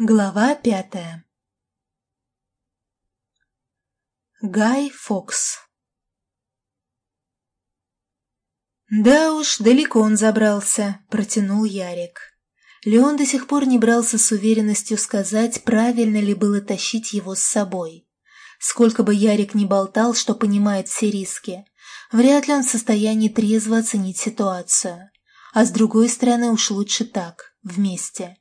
Глава пятая Гай Фокс «Да уж, далеко он забрался», — протянул Ярик. Леон до сих пор не брался с уверенностью сказать, правильно ли было тащить его с собой. Сколько бы Ярик ни болтал, что понимает все риски, вряд ли он в состоянии трезво оценить ситуацию. А с другой стороны, уж лучше так, вместе.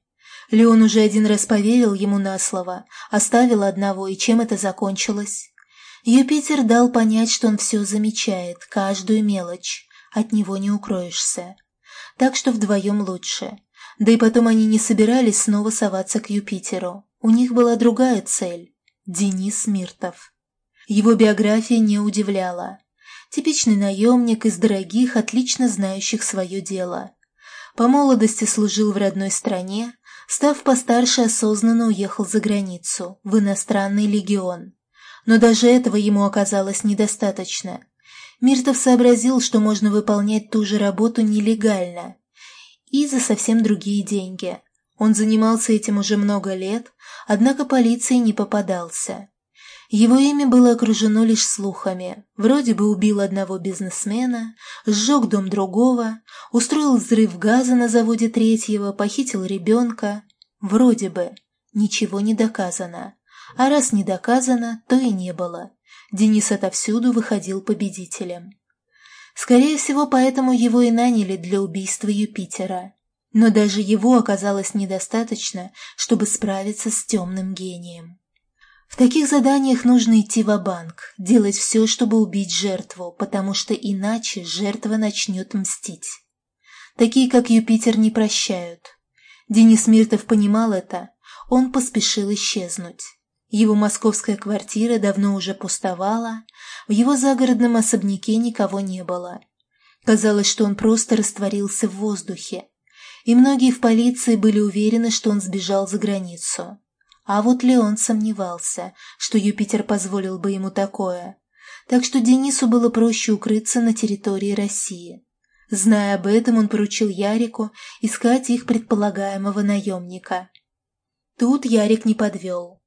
Леон уже один раз поверил ему на слово, оставил одного, и чем это закончилось? Юпитер дал понять, что он все замечает, каждую мелочь, от него не укроешься. Так что вдвоем лучше. Да и потом они не собирались снова соваться к Юпитеру. У них была другая цель – Денис Миртов. Его биография не удивляла. Типичный наемник из дорогих, отлично знающих свое дело. По молодости служил в родной стране, Став постарше, осознанно уехал за границу, в иностранный легион. Но даже этого ему оказалось недостаточно. Миртов сообразил, что можно выполнять ту же работу нелегально и за совсем другие деньги. Он занимался этим уже много лет, однако полиции не попадался. Его имя было окружено лишь слухами. Вроде бы убил одного бизнесмена, сжег дом другого, устроил взрыв газа на заводе третьего, похитил ребенка. Вроде бы. Ничего не доказано. А раз не доказано, то и не было. Денис отовсюду выходил победителем. Скорее всего, поэтому его и наняли для убийства Юпитера. Но даже его оказалось недостаточно, чтобы справиться с темным гением. Таких заданиях нужно идти в банк делать все, чтобы убить жертву, потому что иначе жертва начнет мстить. Такие, как Юпитер, не прощают. Денис Миртов понимал это, он поспешил исчезнуть. Его московская квартира давно уже пустовала, в его загородном особняке никого не было. Казалось, что он просто растворился в воздухе, и многие в полиции были уверены, что он сбежал за границу. А вот Леон сомневался, что Юпитер позволил бы ему такое. Так что Денису было проще укрыться на территории России. Зная об этом, он поручил Ярику искать их предполагаемого наемника. Тут Ярик не подвел.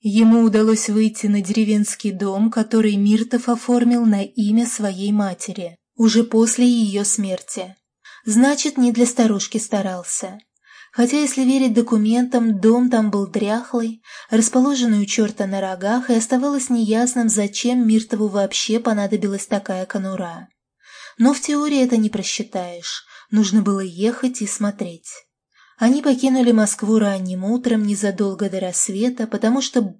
Ему удалось выйти на деревенский дом, который Миртов оформил на имя своей матери, уже после ее смерти. Значит, не для старушки старался. Хотя, если верить документам, дом там был дряхлый, расположенный у черта на рогах, и оставалось неясным, зачем Миртову вообще понадобилась такая конура. Но в теории это не просчитаешь, нужно было ехать и смотреть. Они покинули Москву ранним утром, незадолго до рассвета, потому что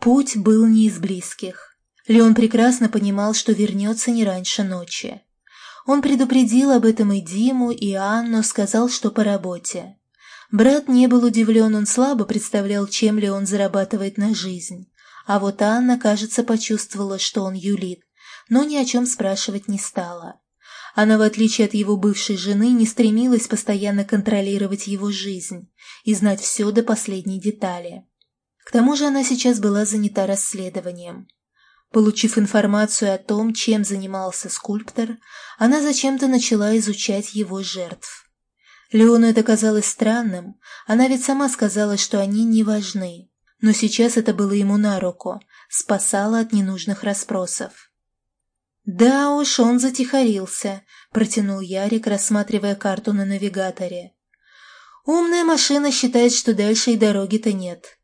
путь был не из близких. Леон прекрасно понимал, что вернется не раньше ночи. Он предупредил об этом и Диму, и Анну, сказал, что по работе. Брат не был удивлен, он слабо представлял, чем ли он зарабатывает на жизнь. А вот Анна, кажется, почувствовала, что он юлит, но ни о чем спрашивать не стала. Она, в отличие от его бывшей жены, не стремилась постоянно контролировать его жизнь и знать все до последней детали. К тому же она сейчас была занята расследованием. Получив информацию о том, чем занимался скульптор, она зачем-то начала изучать его жертв. Леону это казалось странным, она ведь сама сказала, что они не важны. Но сейчас это было ему на руку, спасало от ненужных расспросов. «Да уж, он затихарился», — протянул Ярик, рассматривая карту на навигаторе. «Умная машина считает, что дальше и дороги-то нет.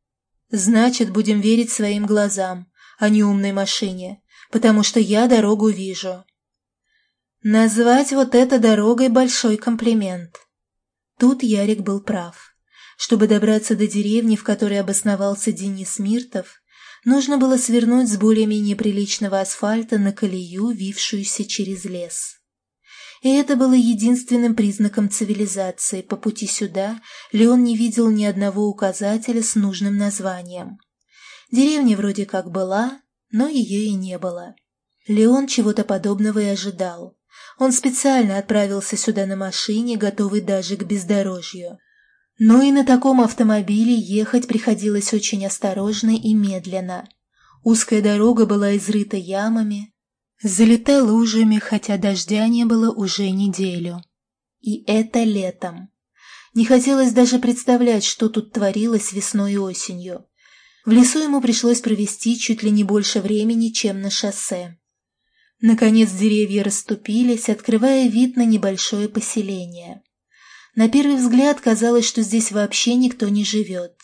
Значит, будем верить своим глазам а не умной машине, потому что я дорогу вижу. Назвать вот это дорогой большой комплимент. Тут Ярик был прав. Чтобы добраться до деревни, в которой обосновался Денис Миртов, нужно было свернуть с более-менее приличного асфальта на колею, вившуюся через лес. И это было единственным признаком цивилизации. По пути сюда Леон не видел ни одного указателя с нужным названием. Деревня вроде как была, но ее и не было. Леон чего-то подобного и ожидал. Он специально отправился сюда на машине, готовый даже к бездорожью. Но и на таком автомобиле ехать приходилось очень осторожно и медленно. Узкая дорога была изрыта ямами, залита лужами, хотя дождя не было уже неделю. И это летом. Не хотелось даже представлять, что тут творилось весной и осенью. В лесу ему пришлось провести чуть ли не больше времени, чем на шоссе. Наконец деревья расступились, открывая вид на небольшое поселение. На первый взгляд казалось, что здесь вообще никто не живет.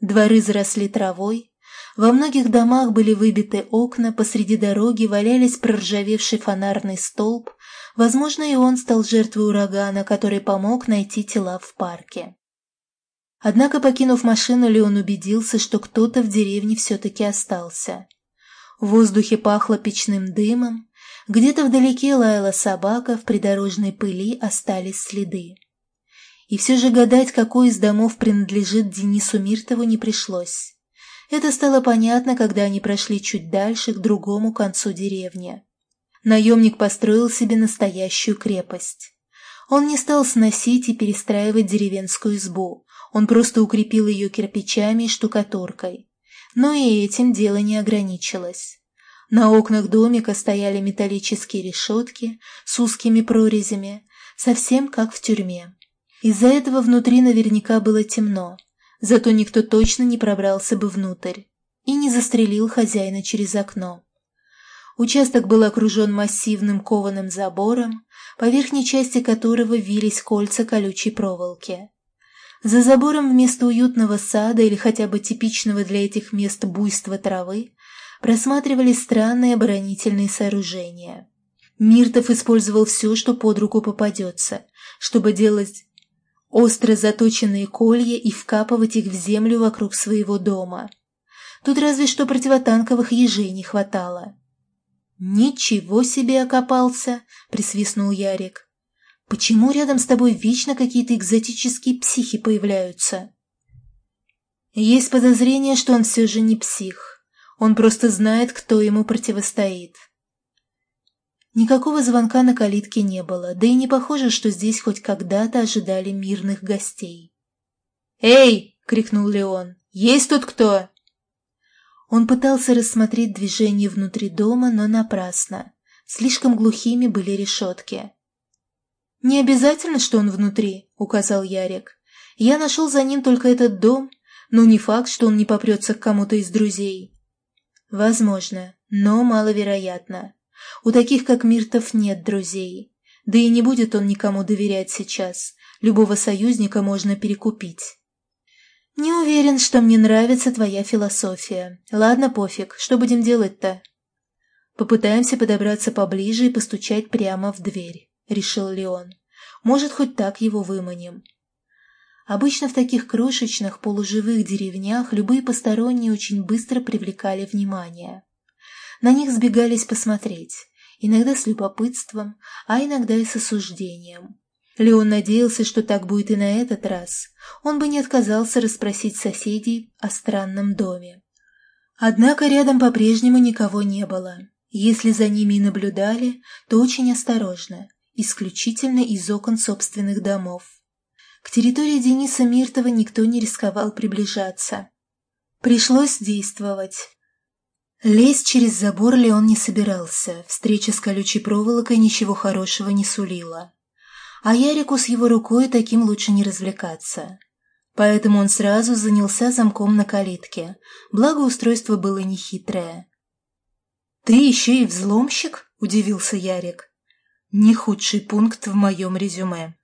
Дворы заросли травой, во многих домах были выбиты окна, посреди дороги валялись проржавевший фонарный столб, возможно, и он стал жертвой урагана, который помог найти тела в парке. Однако, покинув машину, Леон убедился, что кто-то в деревне все-таки остался. В воздухе пахло печным дымом, где-то вдалеке лаяла собака, в придорожной пыли остались следы. И все же гадать, какой из домов принадлежит Денису Миртову, не пришлось. Это стало понятно, когда они прошли чуть дальше, к другому концу деревни. Наемник построил себе настоящую крепость. Он не стал сносить и перестраивать деревенскую избу, он просто укрепил ее кирпичами и штукатуркой. Но и этим дело не ограничилось. На окнах домика стояли металлические решетки с узкими прорезями, совсем как в тюрьме. Из-за этого внутри наверняка было темно, Зато никто точно не пробрался бы внутрь и не застрелил хозяина через окно. Участок был окружен массивным кованым забором, по верхней части которого вились кольца колючей проволоки. За забором вместо уютного сада или хотя бы типичного для этих мест буйства травы просматривались странные оборонительные сооружения. Миртов использовал все, что под руку попадется, чтобы делать остро заточенные колья и вкапывать их в землю вокруг своего дома. Тут разве что противотанковых ежей не хватало. «Ничего себе окопался!» — присвистнул Ярик. «Почему рядом с тобой вечно какие-то экзотические психи появляются?» Есть подозрение, что он все же не псих. Он просто знает, кто ему противостоит. Никакого звонка на калитке не было, да и не похоже, что здесь хоть когда-то ожидали мирных гостей. «Эй!» — крикнул Леон. «Есть тут кто?» Он пытался рассмотреть движение внутри дома, но напрасно. Слишком глухими были решетки. «Не обязательно, что он внутри», — указал Ярик. «Я нашел за ним только этот дом, но не факт, что он не попрется к кому-то из друзей». «Возможно, но маловероятно. У таких, как Миртов, нет друзей. Да и не будет он никому доверять сейчас. Любого союзника можно перекупить. Не уверен, что мне нравится твоя философия. Ладно, пофиг, что будем делать-то? Попытаемся подобраться поближе и постучать прямо в дверь, решил Леон. Может, хоть так его выманим. Обычно в таких крошечных полуживых деревнях любые посторонние очень быстро привлекали внимание. На них сбегались посмотреть, иногда с любопытством, а иногда и с осуждением. Леон надеялся, что так будет и на этот раз. Он бы не отказался расспросить соседей о странном доме. Однако рядом по-прежнему никого не было. Если за ними и наблюдали, то очень осторожно, исключительно из окон собственных домов. К территории Дениса Миртова никто не рисковал приближаться. Пришлось действовать. Лезть через забор ли он не собирался, встреча с колючей проволокой ничего хорошего не сулила. А Ярику с его рукой таким лучше не развлекаться. Поэтому он сразу занялся замком на калитке, благо устройство было нехитрое. «Ты еще и взломщик?» – удивился Ярик. «Не худший пункт в моем резюме».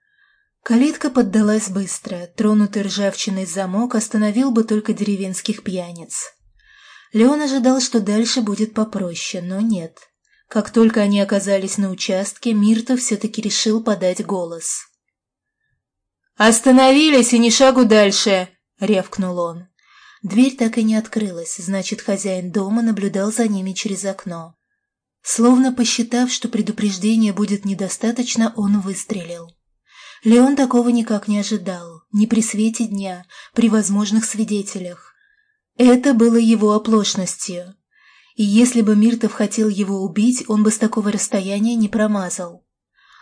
Калитка поддалась быстро, тронутый ржавчиной замок остановил бы только деревенских пьяниц. Леон ожидал, что дальше будет попроще, но нет. Как только они оказались на участке, Мирта все-таки решил подать голос. «Остановились и ни шагу дальше!» — рявкнул он. Дверь так и не открылась, значит, хозяин дома наблюдал за ними через окно. Словно посчитав, что предупреждения будет недостаточно, он выстрелил. Леон такого никак не ожидал, ни при свете дня, при возможных свидетелях. Это было его оплошностью. И если бы Миртов хотел его убить, он бы с такого расстояния не промазал.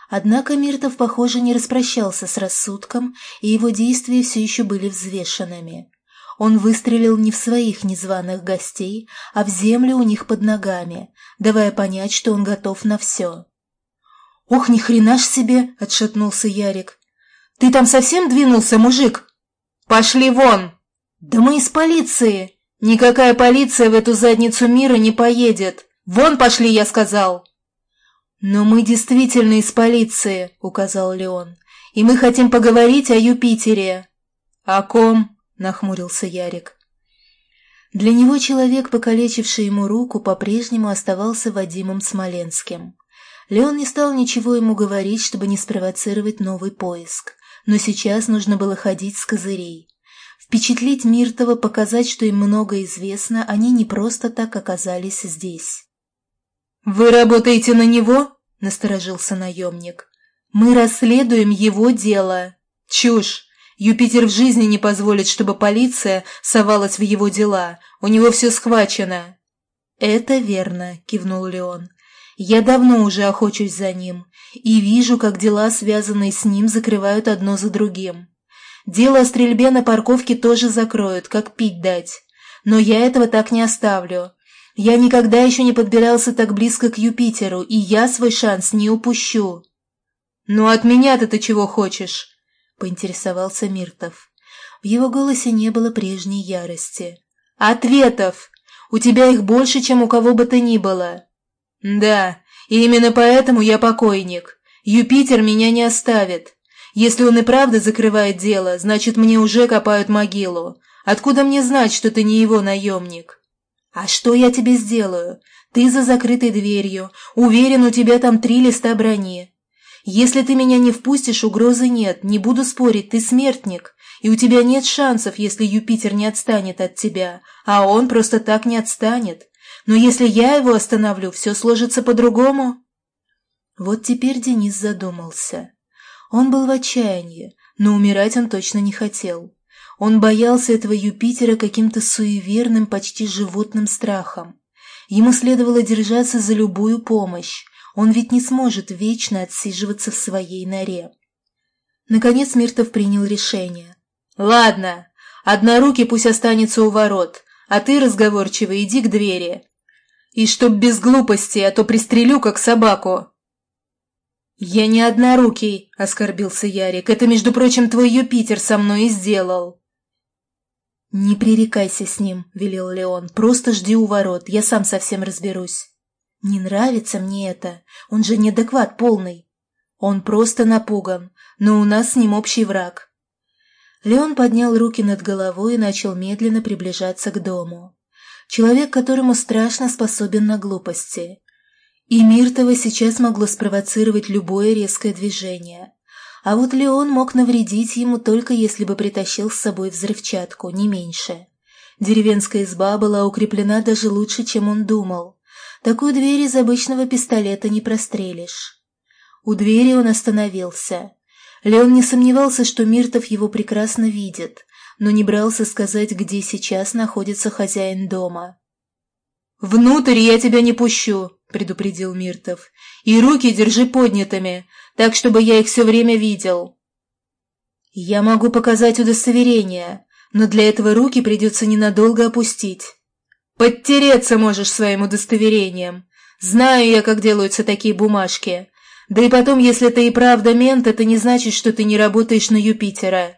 Однако Миртов, похоже, не распрощался с рассудком, и его действия все еще были взвешенными. Он выстрелил не в своих незваных гостей, а в землю у них под ногами, давая понять, что он готов на все. «Ох, ни хрена ж себе!» — отшатнулся Ярик. Ты там совсем двинулся, мужик? Пошли вон! Да мы из полиции! Никакая полиция в эту задницу мира не поедет! Вон пошли, я сказал!» «Но мы действительно из полиции», — указал Леон. «И мы хотим поговорить о Юпитере». «О ком?» — нахмурился Ярик. Для него человек, покалечивший ему руку, по-прежнему оставался Вадимом Смоленским. Леон не стал ничего ему говорить, чтобы не спровоцировать новый поиск. Но сейчас нужно было ходить с козырей. Впечатлить Миртова, показать, что им много известно, они не просто так оказались здесь. «Вы работаете на него?» – насторожился наемник. «Мы расследуем его дело». «Чушь! Юпитер в жизни не позволит, чтобы полиция совалась в его дела. У него все схвачено». «Это верно», – кивнул Леон. «Я давно уже охочусь за ним и вижу, как дела, связанные с ним, закрывают одно за другим. Дело о стрельбе на парковке тоже закроют, как пить дать. Но я этого так не оставлю. Я никогда еще не подбирался так близко к Юпитеру, и я свой шанс не упущу». «Ну от меня-то ты чего хочешь?» — поинтересовался Миртов. В его голосе не было прежней ярости. «Ответов! У тебя их больше, чем у кого бы то ни было!» «Да, и именно поэтому я покойник. Юпитер меня не оставит. Если он и правда закрывает дело, значит, мне уже копают могилу. Откуда мне знать, что ты не его наемник?» «А что я тебе сделаю? Ты за закрытой дверью. Уверен, у тебя там три листа брони. Если ты меня не впустишь, угрозы нет, не буду спорить, ты смертник, и у тебя нет шансов, если Юпитер не отстанет от тебя, а он просто так не отстанет. Но если я его остановлю, все сложится по-другому». Вот теперь Денис задумался. Он был в отчаянии, но умирать он точно не хотел. Он боялся этого Юпитера каким-то суеверным, почти животным страхом. Ему следовало держаться за любую помощь, он ведь не сможет вечно отсиживаться в своей норе. Наконец Миртов принял решение. «Ладно, однорукий пусть останется у ворот, а ты, разговорчивый, иди к двери. И чтоб без глупости, а то пристрелю, как собаку». «Я не однорукий», — оскорбился Ярик. «Это, между прочим, твой Юпитер со мной и сделал». «Не пререкайся с ним», — велел Леон. «Просто жди у ворот, я сам совсем разберусь». «Не нравится мне это. Он же неадекват полный. Он просто напуган, но у нас с ним общий враг». Леон поднял руки над головой и начал медленно приближаться к дому. Человек, которому страшно способен на глупости. И Миртова сейчас могло спровоцировать любое резкое движение. А вот Леон мог навредить ему только если бы притащил с собой взрывчатку, не меньше. Деревенская изба была укреплена даже лучше, чем он думал. Такую дверь из обычного пистолета не прострелишь. У двери он остановился. Леон не сомневался, что Миртов его прекрасно видит, но не брался сказать, где сейчас находится хозяин дома. «Внутрь я тебя не пущу», — предупредил Миртов. «И руки держи поднятыми, так, чтобы я их все время видел». «Я могу показать удостоверение, но для этого руки придется ненадолго опустить». Подтереться можешь своим удостоверением. Знаю я, как делаются такие бумажки. Да и потом, если ты и правда мент, это не значит, что ты не работаешь на Юпитера.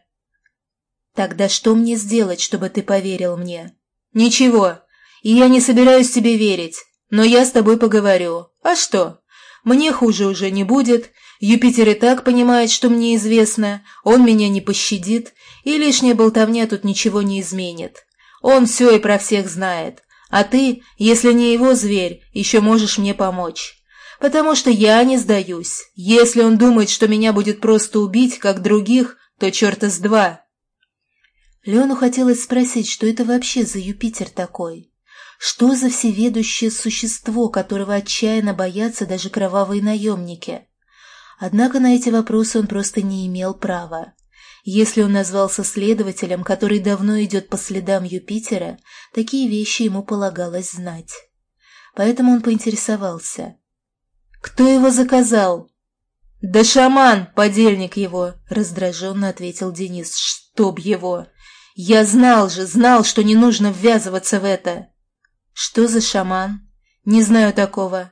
Тогда что мне сделать, чтобы ты поверил мне? Ничего. И я не собираюсь тебе верить. Но я с тобой поговорю. А что? Мне хуже уже не будет. Юпитер и так понимает, что мне известно. Он меня не пощадит. И лишняя болтовня тут ничего не изменит. Он все и про всех знает. А ты, если не его зверь, еще можешь мне помочь. Потому что я не сдаюсь. Если он думает, что меня будет просто убить, как других, то черта с два». Лену хотелось спросить, что это вообще за Юпитер такой? Что за всеведущее существо, которого отчаянно боятся даже кровавые наемники? Однако на эти вопросы он просто не имел права. Если он назвался следователем, который давно идет по следам Юпитера, такие вещи ему полагалось знать. Поэтому он поинтересовался. «Кто его заказал?» «Да шаман, подельник его!» — раздраженно ответил Денис. «Чтоб его! Я знал же, знал, что не нужно ввязываться в это!» «Что за шаман?» «Не знаю такого».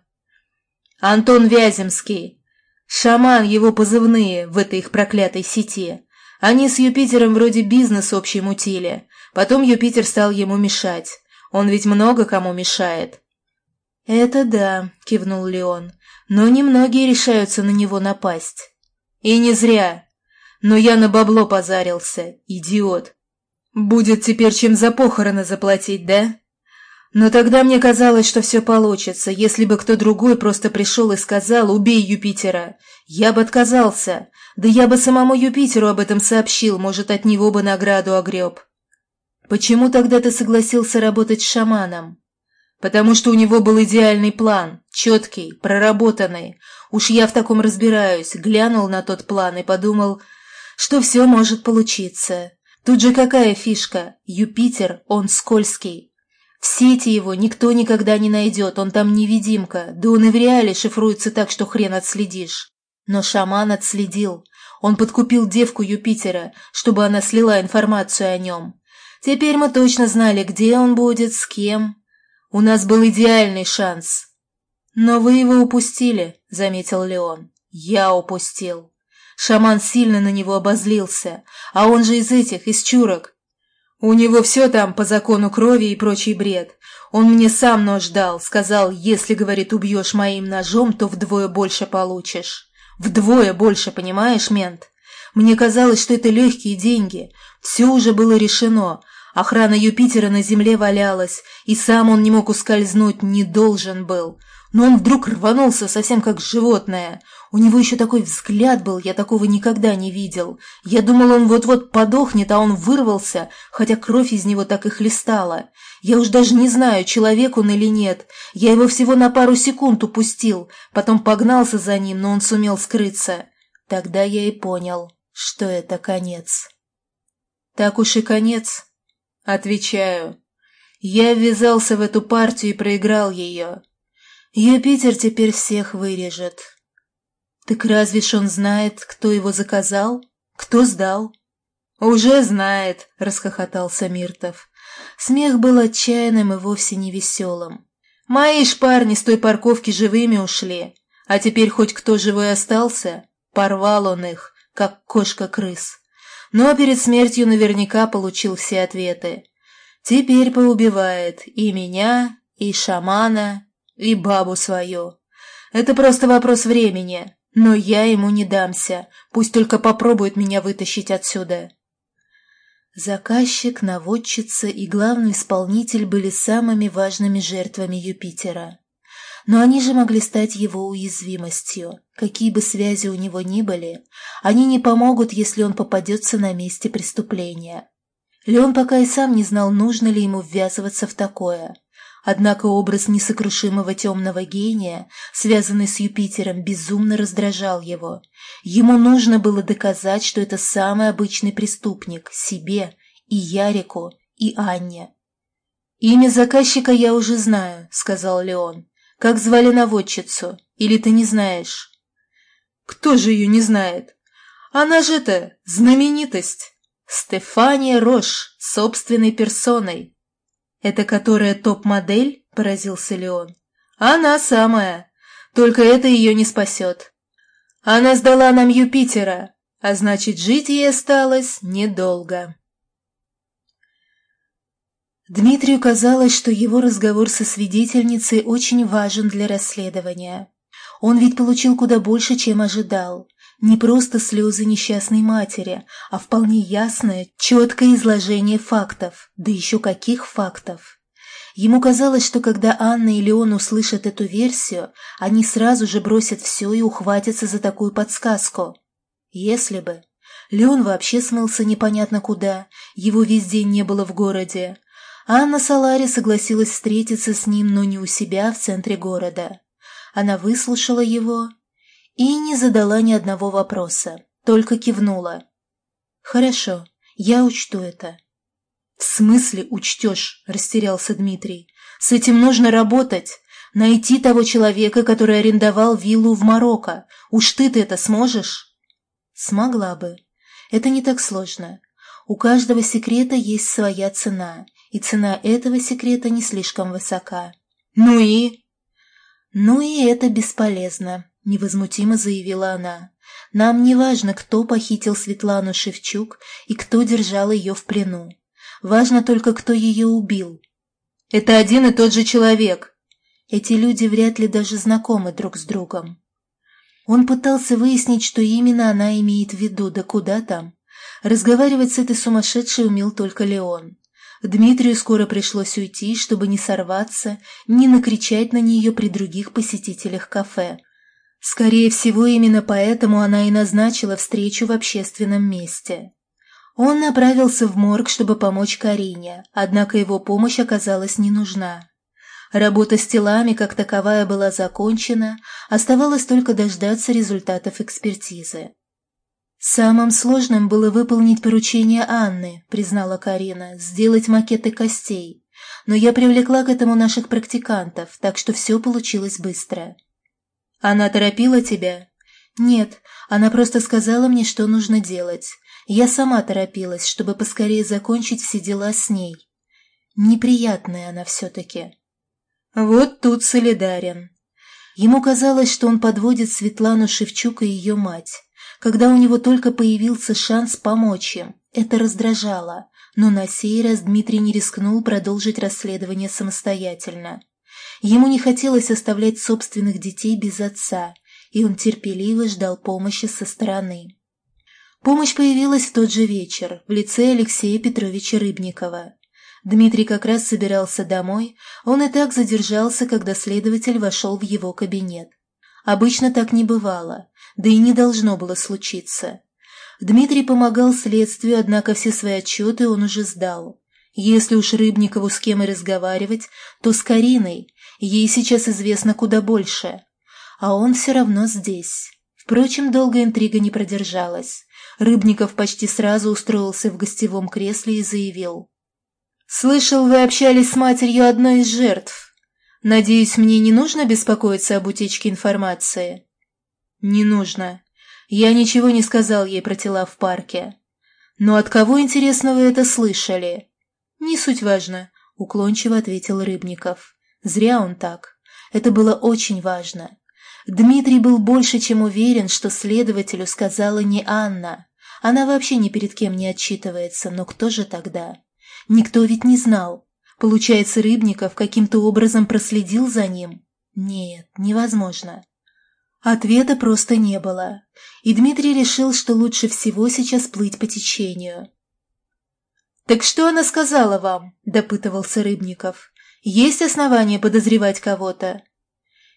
«Антон Вяземский. Шаман его позывные в этой их проклятой сети. Они с Юпитером вроде бизнес общий мутили. Потом Юпитер стал ему мешать. Он ведь много кому мешает. «Это да», — кивнул Леон, — «но немногие решаются на него напасть». «И не зря. Но я на бабло позарился, идиот. Будет теперь чем за похороны заплатить, да?» Но тогда мне казалось, что все получится, если бы кто другой просто пришел и сказал «убей Юпитера». Я бы отказался. Да я бы самому Юпитеру об этом сообщил, может, от него бы награду огреб. Почему тогда ты согласился работать с шаманом? Потому что у него был идеальный план, четкий, проработанный. Уж я в таком разбираюсь, глянул на тот план и подумал, что все может получиться. Тут же какая фишка? Юпитер, он скользкий. В сети его никто никогда не найдет, он там невидимка, да он и в реале шифруется так, что хрен отследишь. Но шаман отследил. Он подкупил девку Юпитера, чтобы она слила информацию о нем. Теперь мы точно знали, где он будет, с кем. У нас был идеальный шанс. Но вы его упустили, заметил Леон. Я упустил. Шаман сильно на него обозлился, а он же из этих, из чурок. У него все там по закону крови и прочий бред. Он мне сам нож дал, сказал, если, говорит, убьешь моим ножом, то вдвое больше получишь. Вдвое больше, понимаешь, мент? Мне казалось, что это легкие деньги. Все уже было решено, Охрана Юпитера на земле валялась, и сам он не мог ускользнуть, не должен был. Но он вдруг рванулся, совсем как животное. У него еще такой взгляд был, я такого никогда не видел. Я думал, он вот-вот подохнет, а он вырвался, хотя кровь из него так и хлестала. Я уж даже не знаю, человек он или нет. Я его всего на пару секунд упустил, потом погнался за ним, но он сумел скрыться. Тогда я и понял, что это конец. Так уж и конец. Отвечаю. Я ввязался в эту партию и проиграл ее. Юпитер теперь всех вырежет. Так разве ж он знает, кто его заказал? Кто сдал? Уже знает, расхохотался Миртов. Смех был отчаянным и вовсе не веселым. Мои ж парни с той парковки живыми ушли. А теперь хоть кто живой остался? Порвал он их, как кошка-крыс но перед смертью наверняка получил все ответы. Теперь поубивает и меня, и шамана, и бабу свою. Это просто вопрос времени, но я ему не дамся, пусть только попробует меня вытащить отсюда. Заказчик, наводчица и главный исполнитель были самыми важными жертвами Юпитера. Но они же могли стать его уязвимостью. Какие бы связи у него ни были, они не помогут, если он попадется на месте преступления. Леон пока и сам не знал, нужно ли ему ввязываться в такое. Однако образ несокрушимого темного гения, связанный с Юпитером, безумно раздражал его. Ему нужно было доказать, что это самый обычный преступник себе, и Ярику, и Анне. «Имя заказчика я уже знаю», — сказал Леон. Как звали наводчицу? Или ты не знаешь? Кто же ее не знает? Она же-то знаменитость. Стефания Рош, собственной персоной. Это которая топ-модель? Поразился Леон. Она самая. Только это ее не спасет. Она сдала нам Юпитера, а значит, жить ей осталось недолго. Дмитрию казалось, что его разговор со свидетельницей очень важен для расследования. Он ведь получил куда больше, чем ожидал. Не просто слезы несчастной матери, а вполне ясное, четкое изложение фактов. Да еще каких фактов! Ему казалось, что когда Анна и Леон услышат эту версию, они сразу же бросят все и ухватятся за такую подсказку. Если бы. Леон вообще смылся непонятно куда, его весь день не было в городе, Анна Салари согласилась встретиться с ним, но не у себя, в центре города. Она выслушала его и не задала ни одного вопроса, только кивнула. «Хорошо, я учту это». «В смысле учтешь?» – растерялся Дмитрий. «С этим нужно работать. Найти того человека, который арендовал виллу в Марокко. Уж ты-то это сможешь?» «Смогла бы. Это не так сложно. У каждого секрета есть своя цена, и цена этого секрета не слишком высока. Ну и... Ну и это бесполезно, — невозмутимо заявила она. «Нам не важно, кто похитил Светлану Шевчук и кто держал ее в плену. Важно только, кто ее убил». «Это один и тот же человек!» Эти люди вряд ли даже знакомы друг с другом. Он пытался выяснить, что именно она имеет в виду, да куда там. Разговаривать с этой сумасшедшей умел только Леон. Дмитрию скоро пришлось уйти, чтобы не сорваться, не накричать на нее при других посетителях кафе. Скорее всего, именно поэтому она и назначила встречу в общественном месте. Он направился в морг, чтобы помочь Карине, однако его помощь оказалась не нужна. Работа с телами как таковая была закончена, оставалось только дождаться результатов экспертизы. «Самым сложным было выполнить поручение Анны», — признала Карина, — «сделать макеты костей. Но я привлекла к этому наших практикантов, так что все получилось быстро». «Она торопила тебя?» «Нет, она просто сказала мне, что нужно делать. Я сама торопилась, чтобы поскорее закончить все дела с ней. Неприятная она все-таки». «Вот тут солидарен». Ему казалось, что он подводит Светлану Шевчук и ее мать. Когда у него только появился шанс помочь им, это раздражало, но на сей раз Дмитрий не рискнул продолжить расследование самостоятельно. Ему не хотелось оставлять собственных детей без отца, и он терпеливо ждал помощи со стороны. Помощь появилась в тот же вечер в лице Алексея Петровича Рыбникова. Дмитрий как раз собирался домой, он и так задержался, когда следователь вошел в его кабинет. Обычно так не бывало, да и не должно было случиться. Дмитрий помогал следствию, однако все свои отчеты он уже сдал. Если уж Рыбникову с кем и разговаривать, то с Кариной, ей сейчас известно куда больше. А он все равно здесь. Впрочем, долго интрига не продержалась. Рыбников почти сразу устроился в гостевом кресле и заявил. «Слышал, вы общались с матерью одной из жертв. Надеюсь, мне не нужно беспокоиться об утечке информации?» «Не нужно. Я ничего не сказал ей про тела в парке. Но от кого, интересно, вы это слышали?» «Не суть важно», — уклончиво ответил Рыбников. Зря он так. Это было очень важно. Дмитрий был больше чем уверен, что следователю сказала не Анна. Она вообще ни перед кем не отчитывается, но кто же тогда? Никто ведь не знал. Получается, Рыбников каким-то образом проследил за ним? Нет, невозможно. Ответа просто не было, и Дмитрий решил, что лучше всего сейчас плыть по течению. «Так что она сказала вам?» – допытывался Рыбников. «Есть основания подозревать кого-то?»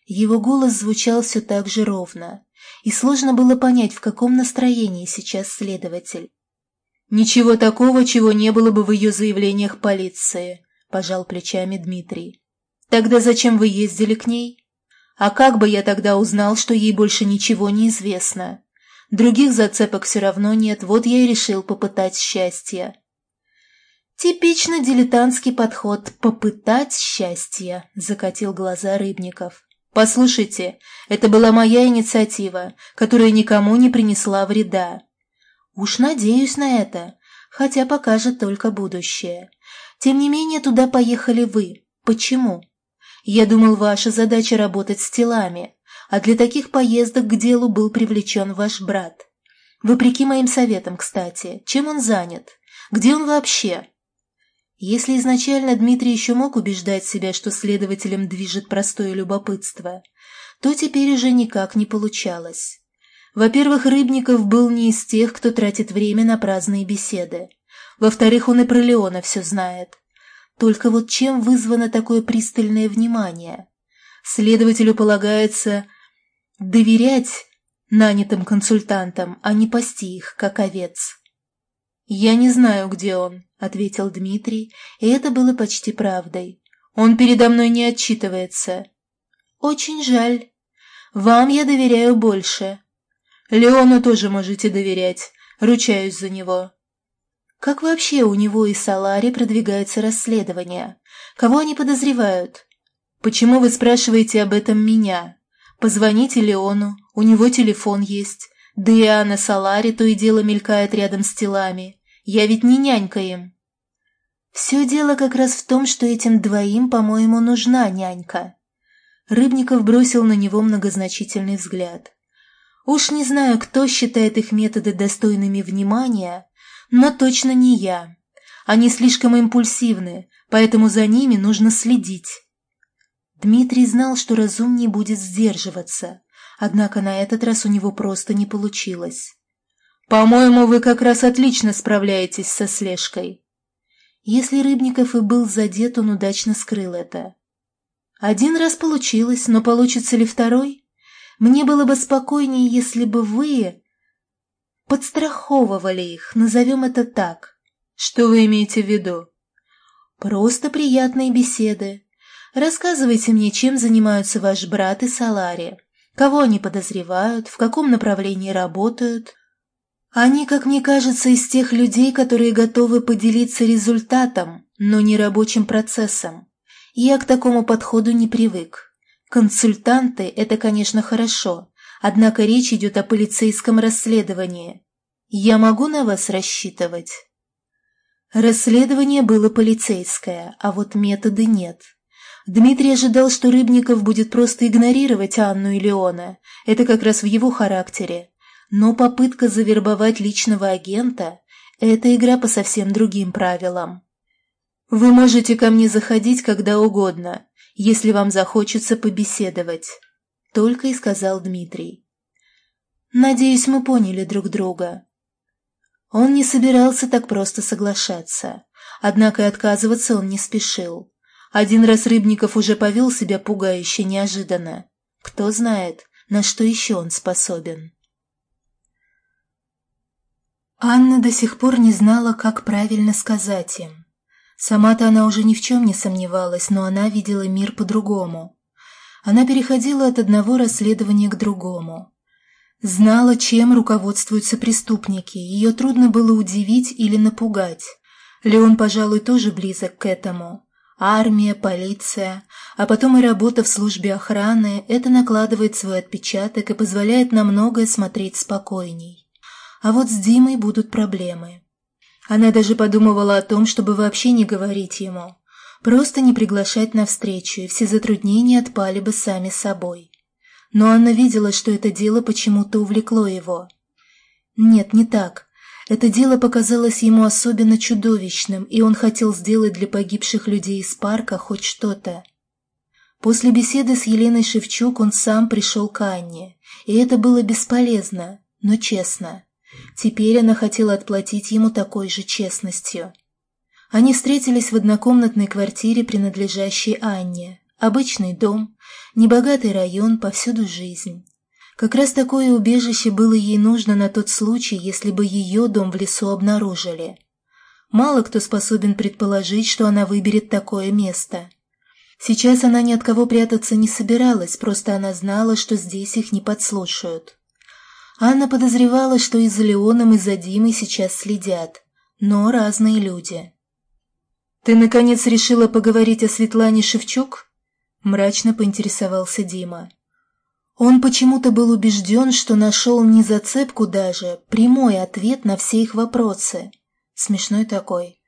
Его голос звучал все так же ровно, и сложно было понять, в каком настроении сейчас следователь. «Ничего такого, чего не было бы в ее заявлениях полиции», – пожал плечами Дмитрий. «Тогда зачем вы ездили к ней?» «А как бы я тогда узнал, что ей больше ничего не известно? Других зацепок все равно нет, вот я и решил попытать счастье». «Типично дилетантский подход «попытать счастье», – закатил глаза Рыбников. «Послушайте, это была моя инициатива, которая никому не принесла вреда. Уж надеюсь на это, хотя покажет только будущее. Тем не менее, туда поехали вы. Почему? Я думал, ваша задача работать с телами, а для таких поездок к делу был привлечен ваш брат. Вопреки моим советам, кстати, чем он занят? Где он вообще? Если изначально Дмитрий еще мог убеждать себя, что следователем движет простое любопытство, то теперь уже никак не получалось. Во-первых, Рыбников был не из тех, кто тратит время на праздные беседы. Во-вторых, он и про Леона все знает. Только вот чем вызвано такое пристальное внимание? Следователю полагается доверять нанятым консультантам, а не пасти их, как овец. «Я не знаю, где он», — ответил Дмитрий, и это было почти правдой. «Он передо мной не отчитывается». «Очень жаль. Вам я доверяю больше. Леону тоже можете доверять. Ручаюсь за него. Как вообще у него и Салари продвигается расследование? Кого они подозревают? Почему вы спрашиваете об этом меня? Позвоните Леону, у него телефон есть. Да и Анна Салари то и дело мелькает рядом с телами. Я ведь не нянька им. Все дело как раз в том, что этим двоим, по-моему, нужна нянька. Рыбников бросил на него многозначительный взгляд. Уж не знаю, кто считает их методы достойными внимания, но точно не я. Они слишком импульсивны, поэтому за ними нужно следить. Дмитрий знал, что разумнее будет сдерживаться, однако на этот раз у него просто не получилось. «По-моему, вы как раз отлично справляетесь со слежкой». Если Рыбников и был задет, он удачно скрыл это. «Один раз получилось, но получится ли второй? Мне было бы спокойнее, если бы вы подстраховывали их, назовем это так. Что вы имеете в виду? Просто приятные беседы. Рассказывайте мне, чем занимаются ваш брат и Салари, кого они подозревают, в каком направлении работают. Они, как мне кажется, из тех людей, которые готовы поделиться результатом, но не рабочим процессом. Я к такому подходу не привык. Консультанты – это, конечно, хорошо, однако речь идет о полицейском расследовании. Я могу на вас рассчитывать? Расследование было полицейское, а вот методы нет. Дмитрий ожидал, что Рыбников будет просто игнорировать Анну и Леона. Это как раз в его характере. Но попытка завербовать личного агента – это игра по совсем другим правилам. Вы можете ко мне заходить когда угодно, если вам захочется побеседовать. Только и сказал Дмитрий. Надеюсь, мы поняли друг друга. Он не собирался так просто соглашаться, однако и отказываться он не спешил. Один раз Рыбников уже повел себя пугающе неожиданно. Кто знает, на что еще он способен. Анна до сих пор не знала, как правильно сказать им. Сама-то она уже ни в чем не сомневалась, но она видела мир по-другому. Она переходила от одного расследования к другому. Знала, чем руководствуются преступники, ее трудно было удивить или напугать. Леон, пожалуй, тоже близок к этому. Армия, полиция, а потом и работа в службе охраны – это накладывает свой отпечаток и позволяет на многое смотреть спокойней. А вот с Димой будут проблемы. Она даже подумывала о том, чтобы вообще не говорить ему. Просто не приглашать на встречу, и все затруднения отпали бы сами собой но Анна видела, что это дело почему-то увлекло его. Нет, не так. Это дело показалось ему особенно чудовищным, и он хотел сделать для погибших людей из парка хоть что-то. После беседы с Еленой Шевчук он сам пришел к Анне, и это было бесполезно, но честно. Теперь она хотела отплатить ему такой же честностью. Они встретились в однокомнатной квартире, принадлежащей Анне. Обычный дом, небогатый район, повсюду жизнь. Как раз такое убежище было ей нужно на тот случай, если бы ее дом в лесу обнаружили. Мало кто способен предположить, что она выберет такое место. Сейчас она ни от кого прятаться не собиралась, просто она знала, что здесь их не подслушают. Анна подозревала, что и за Леоном, и за Димой сейчас следят, но разные люди. «Ты, наконец, решила поговорить о Светлане Шевчук?» мрачно поинтересовался Дима. Он почему-то был убежден, что нашел не зацепку даже, прямой ответ на все их вопросы. Смешной такой.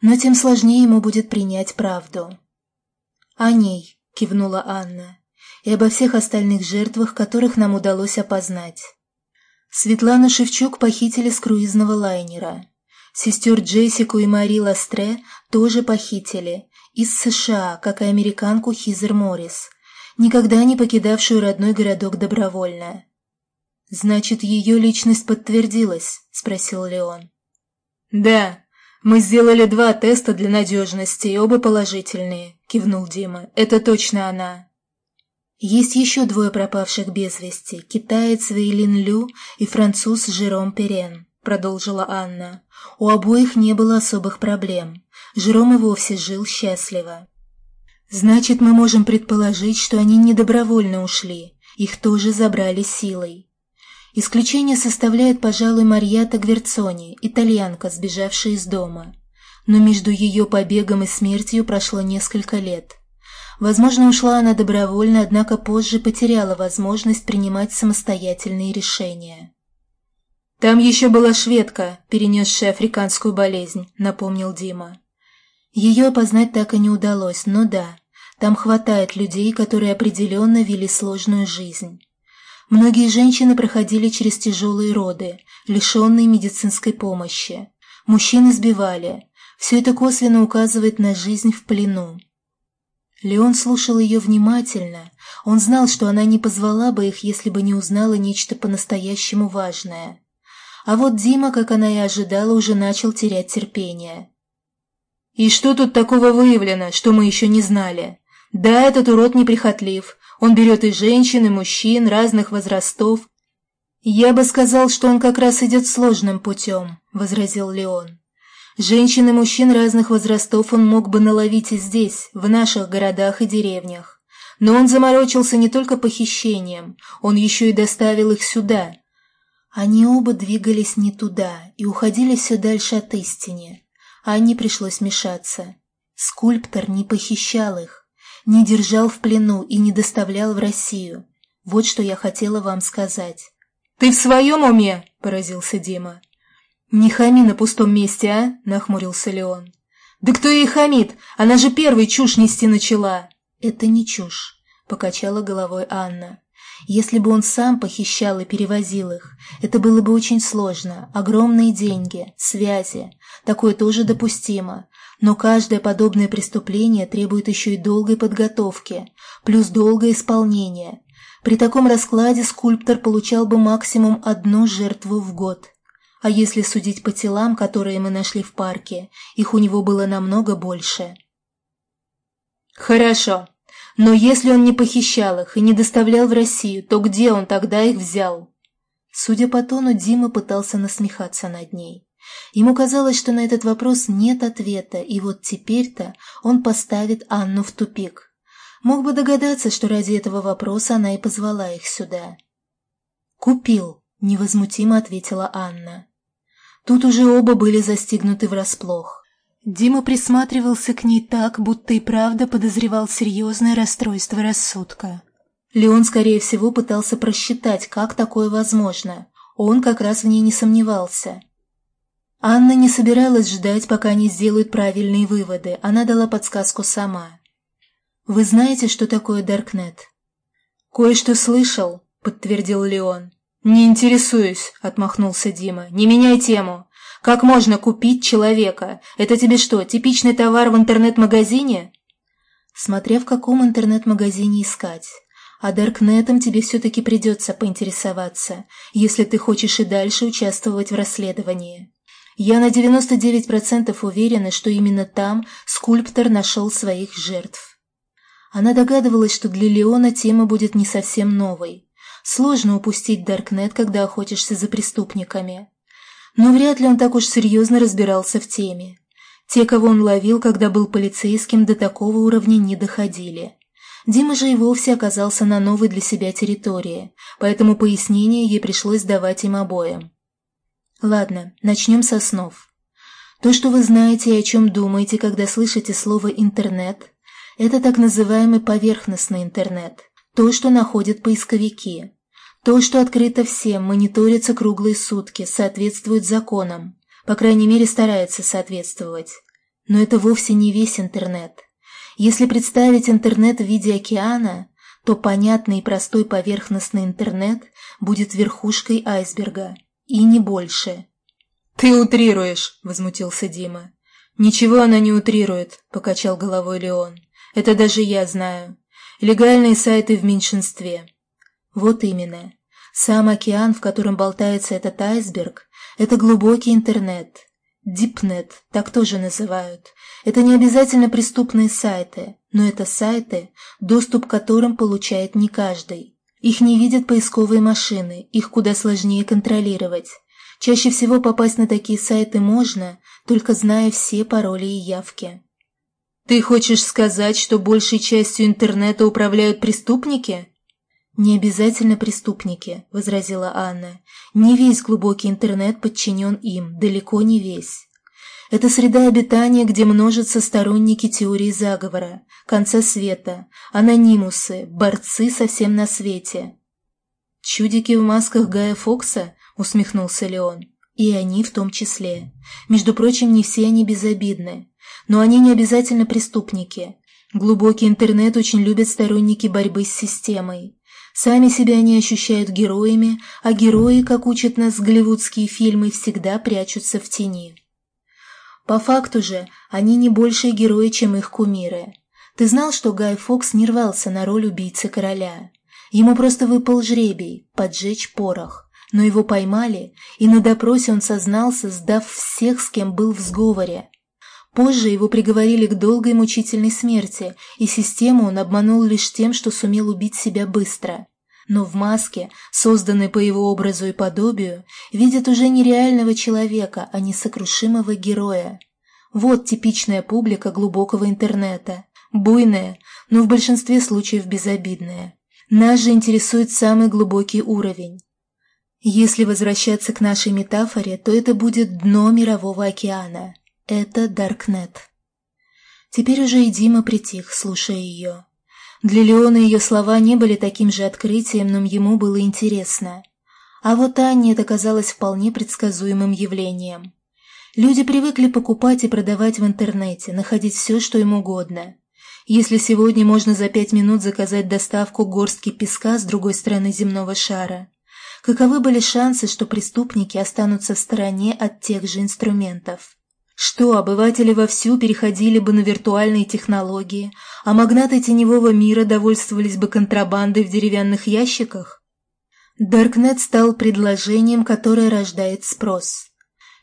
Но тем сложнее ему будет принять правду. «О ней», — кивнула Анна, — «и обо всех остальных жертвах, которых нам удалось опознать». Светлану Шевчук похитили с круизного лайнера. Сестер Джессику и Мари Ластре тоже похитили, из США, как и американку Хизер Моррис, никогда не покидавшую родной городок добровольно. «Значит, ее личность подтвердилась?» – спросил Леон. «Да, мы сделали два теста для надежности, и оба положительные», – кивнул Дима. «Это точно она». Есть еще двое пропавших без вести – китаец Вейлин Лю и француз Жером Перен, продолжила Анна. У обоих не было особых проблем. Жером и вовсе жил счастливо. Значит, мы можем предположить, что они не добровольно ушли, их тоже забрали силой. Исключение составляет, пожалуй, Марьята Гверцони, итальянка, сбежавшая из дома. Но между ее побегом и смертью прошло несколько лет. Возможно, ушла она добровольно, однако позже потеряла возможность принимать самостоятельные решения. «Там еще была шведка, перенесшая африканскую болезнь», — напомнил Дима. Ее опознать так и не удалось, но да, Там хватает людей, которые определенно вели сложную жизнь. Многие женщины проходили через тяжелые роды, лишенные медицинской помощи. Мужчин избивали. Все это косвенно указывает на жизнь в плену. Леон слушал ее внимательно. Он знал, что она не позвала бы их, если бы не узнала нечто по-настоящему важное. А вот Дима, как она и ожидала, уже начал терять терпение. «И что тут такого выявлено, что мы еще не знали? Да, этот урод неприхотлив. Он берет и женщин, и мужчин разных возрастов. Я бы сказал, что он как раз идет сложным путем», — возразил Леон. Женщин и мужчин разных возрастов он мог бы наловить и здесь, в наших городах и деревнях. Но он заморочился не только похищением, он еще и доставил их сюда. Они оба двигались не туда и уходили все дальше от истины. Анне пришлось мешаться. Скульптор не похищал их, не держал в плену и не доставлял в Россию. Вот что я хотела вам сказать. «Ты в своем уме?» – поразился Дима. «Не хами на пустом месте, а?» – нахмурился Леон. «Да кто ей хамит? Она же первой чушь нести начала!» «Это не чушь», – покачала головой Анна. «Если бы он сам похищал и перевозил их, это было бы очень сложно. Огромные деньги, связи. Такое тоже допустимо. Но каждое подобное преступление требует еще и долгой подготовки, плюс долгое исполнение. При таком раскладе скульптор получал бы максимум одну жертву в год. А если судить по телам, которые мы нашли в парке, их у него было намного больше. Хорошо. Но если он не похищал их и не доставлял в Россию, то где он тогда их взял? Судя по тону, Дима пытался насмехаться над ней. Ему казалось, что на этот вопрос нет ответа, и вот теперь-то он поставит Анну в тупик. Мог бы догадаться, что ради этого вопроса она и позвала их сюда. «Купил», — невозмутимо ответила Анна. Тут уже оба были застигнуты врасплох. Дима присматривался к ней так, будто и правда подозревал серьезное расстройство рассудка. Леон, скорее всего, пытался просчитать, как такое возможно. Он как раз в ней не сомневался. Анна не собиралась ждать, пока они сделают правильные выводы. Она дала подсказку сама. «Вы знаете, что такое Даркнет?» «Кое-что слышал», — подтвердил Леон. «Не интересуюсь», — отмахнулся Дима. «Не меняй тему. Как можно купить человека? Это тебе что, типичный товар в интернет-магазине?» Смотря в каком интернет-магазине искать. А Даркнетом тебе все-таки придется поинтересоваться, если ты хочешь и дальше участвовать в расследовании. Я на 99% уверена, что именно там скульптор нашел своих жертв. Она догадывалась, что для Леона тема будет не совсем новой. Сложно упустить Даркнет, когда охотишься за преступниками. Но вряд ли он так уж серьезно разбирался в теме. Те, кого он ловил, когда был полицейским, до такого уровня не доходили. Дима же и вовсе оказался на новой для себя территории, поэтому пояснение ей пришлось давать им обоим. Ладно, начнем со снов. То, что вы знаете и о чем думаете, когда слышите слово «интернет», это так называемый поверхностный интернет, то, что находят поисковики. То, что открыто всем, мониторится круглые сутки, соответствует законам. По крайней мере, старается соответствовать. Но это вовсе не весь интернет. Если представить интернет в виде океана, то понятный и простой поверхностный интернет будет верхушкой айсберга. И не больше. «Ты утрируешь», — возмутился Дима. «Ничего она не утрирует», — покачал головой Леон. «Это даже я знаю. Легальные сайты в меньшинстве. Вот именно. Сам океан, в котором болтается этот айсберг, это глубокий интернет. Дипнет, так тоже называют. Это не обязательно преступные сайты, но это сайты, доступ к которым получает не каждый. Их не видят поисковые машины, их куда сложнее контролировать. Чаще всего попасть на такие сайты можно, только зная все пароли и явки. «Ты хочешь сказать, что большей частью интернета управляют преступники?» «Не обязательно преступники», — возразила Анна. «Не весь глубокий интернет подчинен им, далеко не весь. Это среда обитания, где множатся сторонники теории заговора, конца света, анонимусы, борцы со всем на свете». «Чудики в масках Гая Фокса?» — усмехнулся Леон. «И они в том числе. Между прочим, не все они безобидны. Но они не обязательно преступники. Глубокий интернет очень любят сторонники борьбы с системой. Сами себя они ощущают героями, а герои, как учат нас голливудские фильмы, всегда прячутся в тени. По факту же, они не большие герои, чем их кумиры. Ты знал, что Гай Фокс не рвался на роль убийцы короля? Ему просто выпал жребий – поджечь порох. Но его поймали, и на допросе он сознался, сдав всех, с кем был в сговоре. Позже его приговорили к долгой мучительной смерти, и систему он обманул лишь тем, что сумел убить себя быстро. Но в маске, созданной по его образу и подобию, видят уже не реального человека, а несокрушимого героя. Вот типичная публика глубокого интернета. Буйная, но в большинстве случаев безобидная. Нас же интересует самый глубокий уровень. Если возвращаться к нашей метафоре, то это будет дно мирового океана. Это Даркнет. Теперь уже и Дима притих, слушая ее. Для Леона ее слова не были таким же открытием, но ему было интересно. А вот Анне это казалось вполне предсказуемым явлением. Люди привыкли покупать и продавать в интернете, находить все, что им угодно. Если сегодня можно за пять минут заказать доставку горстки песка с другой стороны земного шара, каковы были шансы, что преступники останутся в стороне от тех же инструментов? Что, обыватели вовсю переходили бы на виртуальные технологии, а магнаты теневого мира довольствовались бы контрабандой в деревянных ящиках? Даркнет стал предложением, которое рождает спрос.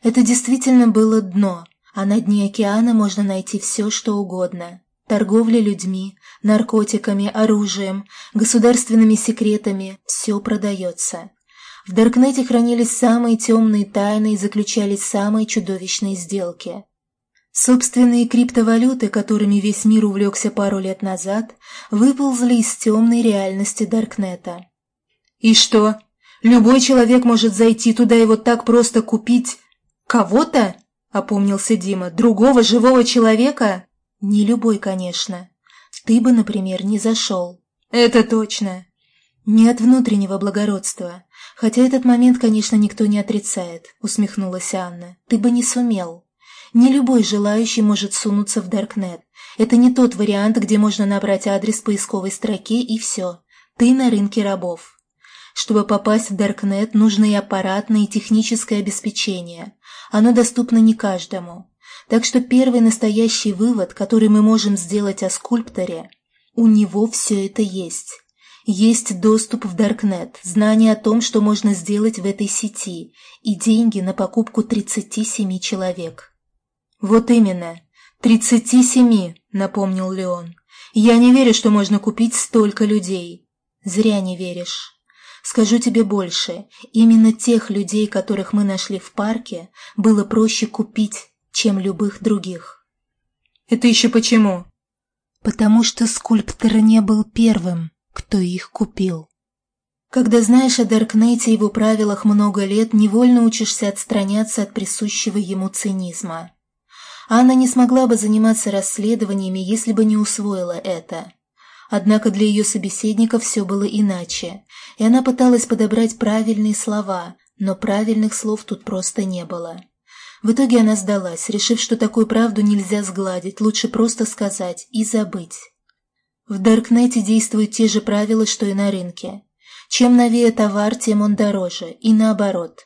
Это действительно было дно, а на дне океана можно найти все, что угодно. Торговля людьми, наркотиками, оружием, государственными секретами – все продается. В Даркнете хранились самые темные тайны и заключались самые чудовищные сделки. Собственные криптовалюты, которыми весь мир увлекся пару лет назад, выползли из темной реальности Даркнета. «И что? Любой человек может зайти туда и вот так просто купить... кого-то?» — опомнился Дима. «Другого живого человека?» Не любой, конечно. Ты бы, например, не зашел. Это точно. Не от внутреннего благородства. Хотя этот момент, конечно, никто не отрицает, усмехнулась Анна. Ты бы не сумел. Не любой желающий может сунуться в Даркнет. Это не тот вариант, где можно набрать адрес поисковой строке и все. Ты на рынке рабов. Чтобы попасть в Даркнет, нужно и аппаратное, и техническое обеспечение. Оно доступно не каждому. Так что первый настоящий вывод, который мы можем сделать о скульпторе, у него все это есть. Есть доступ в Даркнет, знание о том, что можно сделать в этой сети, и деньги на покупку 37 человек. «Вот именно, 37», — напомнил Леон. «Я не верю, что можно купить столько людей». «Зря не веришь». Скажу тебе больше, именно тех людей, которых мы нашли в парке, было проще купить, чем любых других. Это еще почему? Потому что скульптор не был первым, кто их купил. Когда знаешь о Даркнете и его правилах много лет, невольно учишься отстраняться от присущего ему цинизма. Анна не смогла бы заниматься расследованиями, если бы не усвоила это. Однако для ее собеседника все было иначе, и она пыталась подобрать правильные слова, но правильных слов тут просто не было. В итоге она сдалась, решив, что такую правду нельзя сгладить, лучше просто сказать и забыть. В Даркнете действуют те же правила, что и на рынке. Чем новее товар, тем он дороже, и наоборот.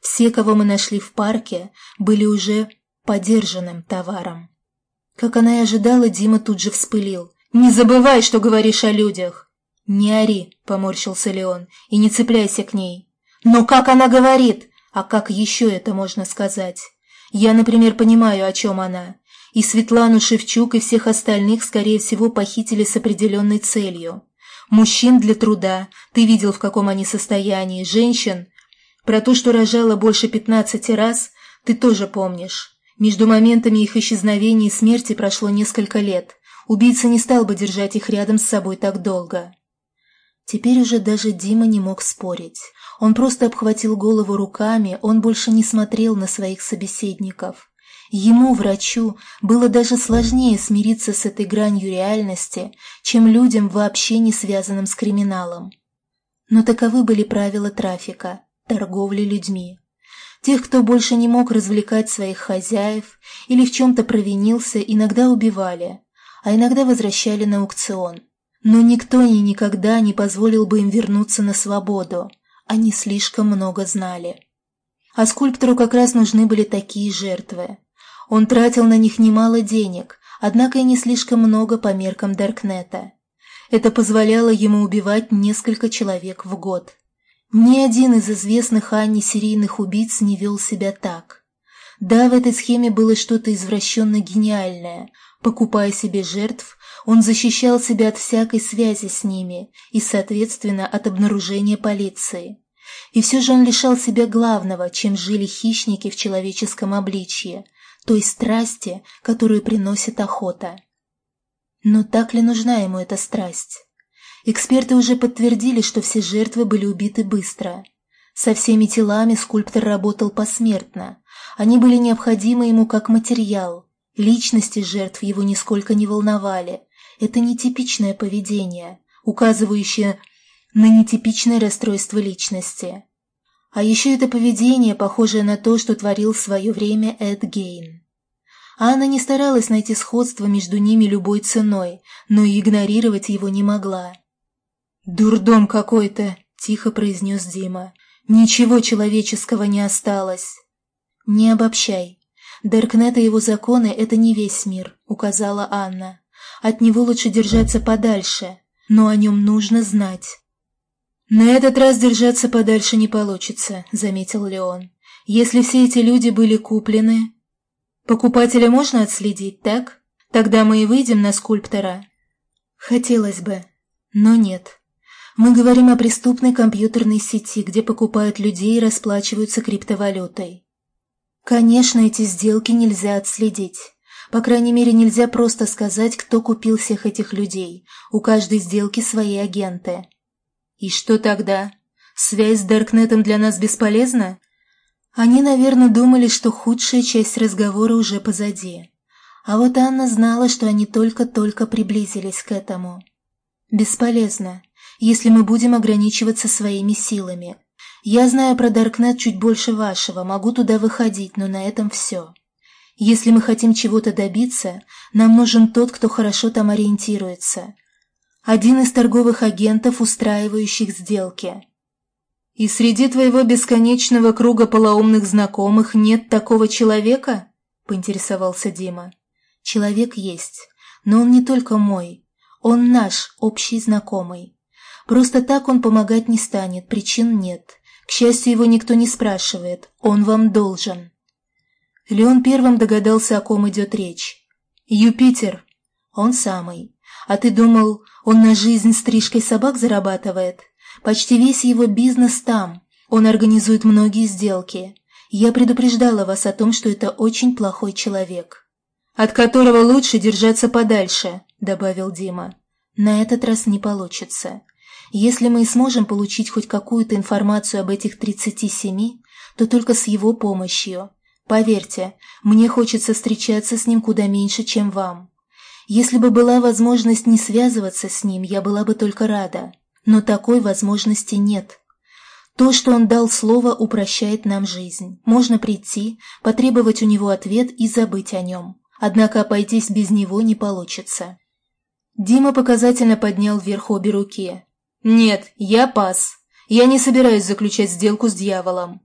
Все, кого мы нашли в парке, были уже подержанным товаром. Как она и ожидала, Дима тут же вспылил. «Не забывай, что говоришь о людях!» «Не ори», — поморщился Леон, — «и не цепляйся к ней». «Но как она говорит? А как еще это можно сказать? Я, например, понимаю, о чем она. И Светлану Шевчук, и всех остальных, скорее всего, похитили с определенной целью. Мужчин для труда, ты видел, в каком они состоянии, женщин. Про то, что рожала больше пятнадцати раз, ты тоже помнишь. Между моментами их исчезновения и смерти прошло несколько лет. Убийца не стал бы держать их рядом с собой так долго. Теперь уже даже Дима не мог спорить. Он просто обхватил голову руками, он больше не смотрел на своих собеседников. Ему, врачу, было даже сложнее смириться с этой гранью реальности, чем людям, вообще не связанным с криминалом. Но таковы были правила трафика, торговли людьми. Тех, кто больше не мог развлекать своих хозяев или в чем-то провинился, иногда убивали, а иногда возвращали на аукцион. Но никто и никогда не позволил бы им вернуться на свободу. Они слишком много знали. А скульптору как раз нужны были такие жертвы. Он тратил на них немало денег, однако и не слишком много по меркам Даркнета. Это позволяло ему убивать несколько человек в год. Ни один из известных Анне серийных убийц не вел себя так. Да, в этой схеме было что-то извращенно гениальное. Покупая себе жертв, он защищал себя от всякой связи с ними и, соответственно, от обнаружения полиции. И все же он лишал себя главного, чем жили хищники в человеческом обличье, той страсти, которую приносит охота. Но так ли нужна ему эта страсть? Эксперты уже подтвердили, что все жертвы были убиты быстро. Со всеми телами скульптор работал посмертно. Они были необходимы ему как материал. Личности жертв его нисколько не волновали. Это нетипичное поведение, указывающее на нетипичное расстройство личности. А еще это поведение, похожее на то, что творил в свое время Эд Гейн. Анна не старалась найти сходство между ними любой ценой, но и игнорировать его не могла. «Дурдом какой-то!» – тихо произнес Дима. «Ничего человеческого не осталось!» «Не обобщай. Даркнет и его законы – это не весь мир», – указала Анна. «От него лучше держаться подальше, но о нем нужно знать». «На этот раз держаться подальше не получится», — заметил Леон. «Если все эти люди были куплены...» «Покупателя можно отследить, так? Тогда мы и выйдем на скульптора». «Хотелось бы, но нет. Мы говорим о преступной компьютерной сети, где покупают людей и расплачиваются криптовалютой. Конечно, эти сделки нельзя отследить. По крайней мере, нельзя просто сказать, кто купил всех этих людей. У каждой сделки свои агенты. И что тогда? Связь с Даркнетом для нас бесполезна? Они, наверное, думали, что худшая часть разговора уже позади. А вот Анна знала, что они только-только приблизились к этому. Бесполезно, если мы будем ограничиваться своими силами. Я знаю про Даркнет чуть больше вашего, могу туда выходить, но на этом все. Если мы хотим чего-то добиться, нам нужен тот, кто хорошо там ориентируется, один из торговых агентов, устраивающих сделки. «И среди твоего бесконечного круга полоумных знакомых нет такого человека?» – поинтересовался Дима. «Человек есть, но он не только мой, он наш общий знакомый. Просто так он помогать не станет, причин нет. К счастью, его никто не спрашивает, он вам должен». Леон первым догадался, о ком идет речь. «Юпитер». «Он самый. А ты думал, он на жизнь стрижкой собак зарабатывает? Почти весь его бизнес там. Он организует многие сделки. Я предупреждала вас о том, что это очень плохой человек. От которого лучше держаться подальше, добавил Дима. На этот раз не получится. Если мы и сможем получить хоть какую-то информацию об этих 37, то только с его помощью. Поверьте, мне хочется встречаться с ним куда меньше, чем вам. Если бы была возможность не связываться с ним, я была бы только рада. Но такой возможности нет. То, что он дал слово, упрощает нам жизнь. Можно прийти, потребовать у него ответ и забыть о нем. Однако обойтись без него не получится. Дима показательно поднял вверх обе руки. «Нет, я пас. Я не собираюсь заключать сделку с дьяволом».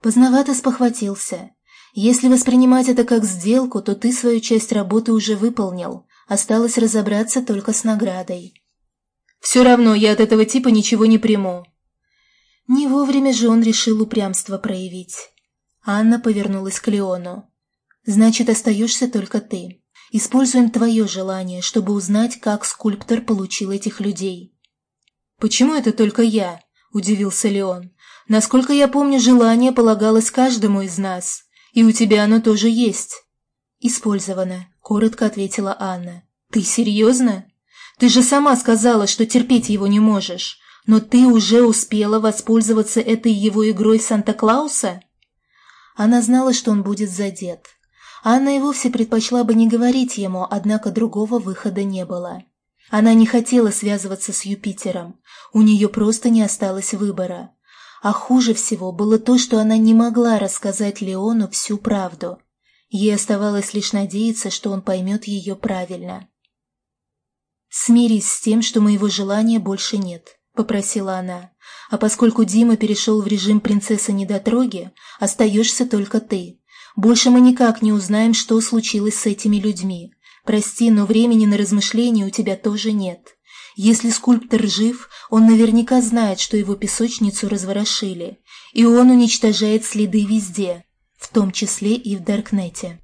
Поздновато спохватился. Если воспринимать это как сделку, то ты свою часть работы уже выполнил. Осталось разобраться только с наградой. Все равно я от этого типа ничего не приму. Не вовремя же он решил упрямство проявить. Анна повернулась к Леону. «Значит, остаешься только ты. Используем твое желание, чтобы узнать, как скульптор получил этих людей». «Почему это только я?» – удивился Леон. «Насколько я помню, желание полагалось каждому из нас. И у тебя оно тоже есть». «Использовано», — коротко ответила Анна. «Ты серьезно? Ты же сама сказала, что терпеть его не можешь. Но ты уже успела воспользоваться этой его игрой Санта-Клауса?» Она знала, что он будет задет. Анна и вовсе предпочла бы не говорить ему, однако другого выхода не было. Она не хотела связываться с Юпитером, у нее просто не осталось выбора. А хуже всего было то, что она не могла рассказать Леону всю правду. Ей оставалось лишь надеяться, что он поймет ее правильно. «Смирись с тем, что моего желания больше нет», — попросила она. «А поскольку Дима перешел в режим принцессы-недотроги, остаешься только ты. Больше мы никак не узнаем, что случилось с этими людьми. Прости, но времени на размышления у тебя тоже нет. Если скульптор жив, он наверняка знает, что его песочницу разворошили, и он уничтожает следы везде, в том числе и в Даркнете.